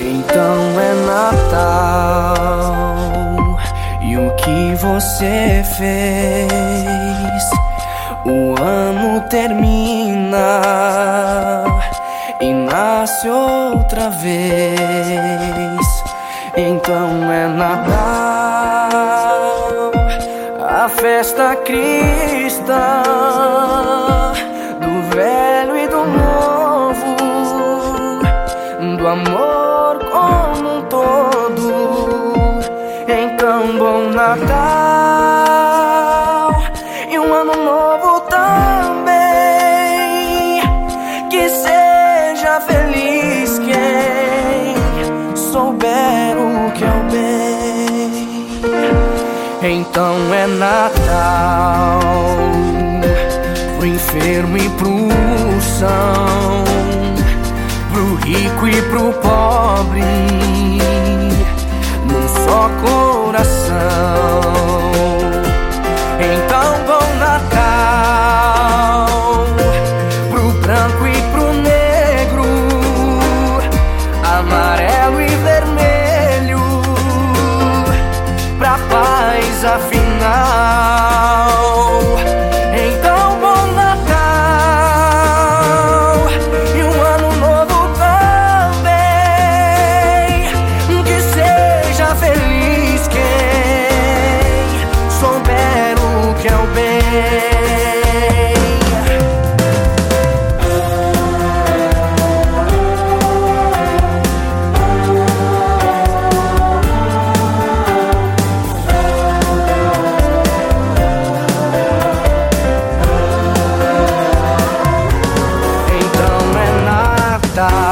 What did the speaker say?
Então é Natal e o que você fez? O ano termina e nasce outra vez. Então é Natal, a festa cristã velho e do novo, do amor como um todo. Então, bom Natal e um ano novo também. Que seja feliz quem souber o que é o bem. Então é Natal pro enfermo e pro são, pro rico e pro pobre, num só coração. Então bom Natal pro branco e pro negro, amarelo e vermelho, pra paz afinal. que é o bem. Então é nada.